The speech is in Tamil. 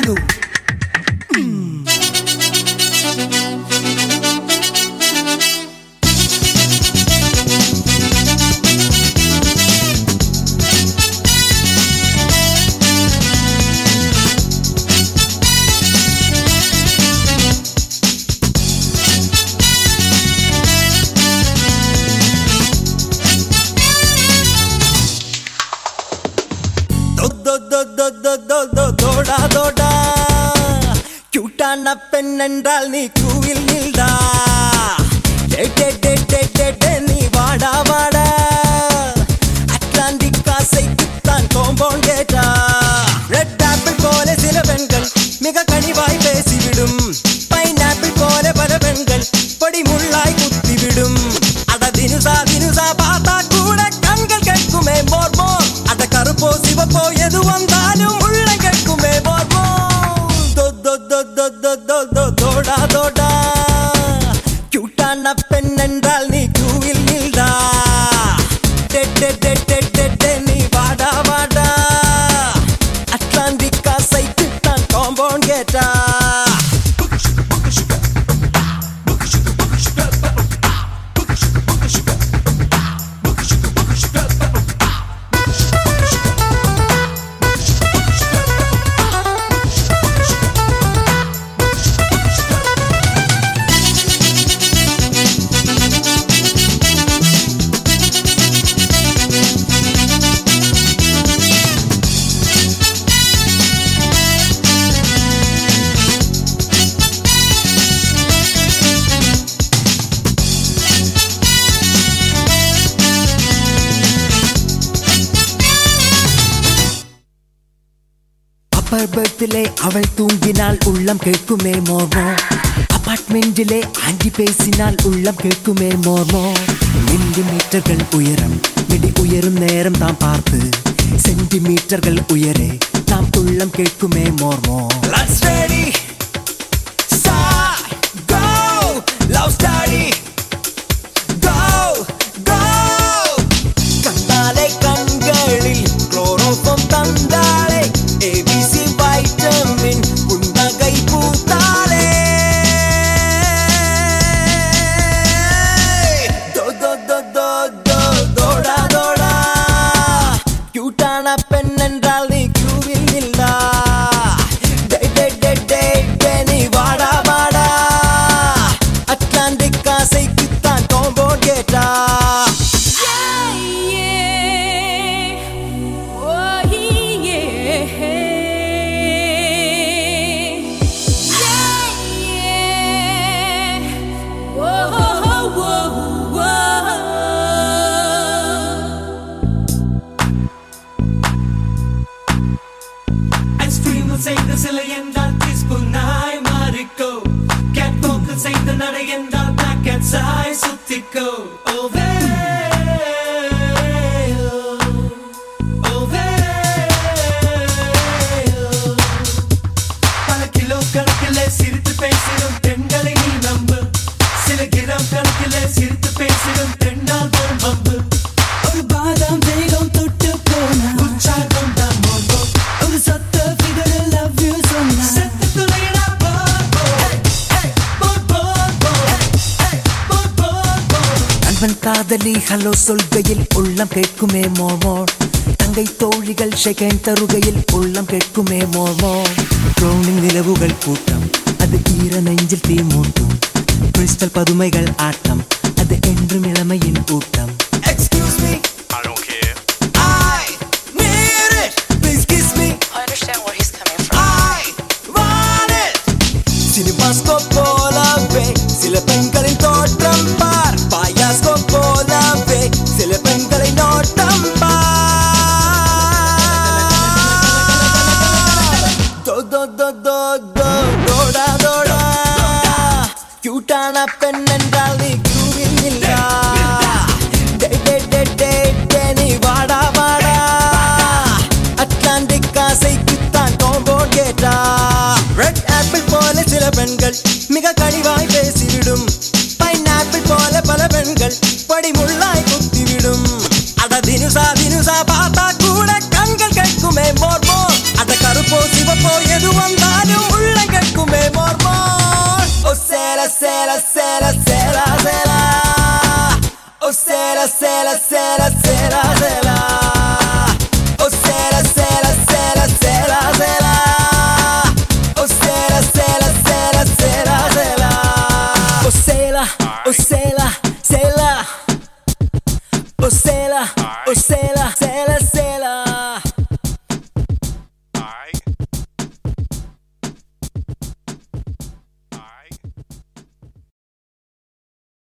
Manu. கண்ண பெண் என்றால் நீ கூவில் நில்டா நீ வாடா வாடா கியூட்டான பெண் என்றால் நீ கியூவில் நில்டா. நீ வாடா வாடா. அட்லாண்டிக் காசைக்கு தான் காம்பவுண்ட் கேட்டா. அப்பர் அவள் தூங்கினால் உள்ளம் கேட்குமே மோமோ. அபார்ட்மெண்டிலே ஆண்டி பேசினால் உள்ளம் கேட்குமே மோமோ. மில்லிமீட்டர்கள் உயரம் மிடி உயரும் நேரம் தாம் பார்த்து சென்டிமீட்டர்கள் உயரே தாம் உள்ளம் கேட்குமே மோர்மோ Let's ready Start Go. Love study சிலை என்றால் டீஸ்பூன் நாய் மாறிக்கோ. கேட் போக்கில் செய்த நடை என்றால் பேக்கெட் சாய் சுத்திக்கோ. ஓவே சிரித்து பேசிடும் பெண்களை நீ நம்பு. சில கிராம் கணக்கில் சிரித்து பேசிடும் நண்பன் காதலி ஹலோ சொல்கையில் உள்ளம் கேட்குமே மோமோ தங்கை தோழிகள் செகண்ட் தருகையில் உள்ளம் கேட்குமே மோமோ க்ரௌனிங் நிலவுகள் கூட்டம் அது ஈர நெஞ்சில் தீ மூட்டும். கிறிஸ்டல் பதுமைகள் ஆட்டம் அது என்றும் இளமையின் கூட்டம் தோடா தோடா கியூட்டான பெண் என்றால் நீ கியூவில் இல்லா டே டே டே டே டே நீ வாடா cela, cela, cela, cela. Oh, cela. Oh,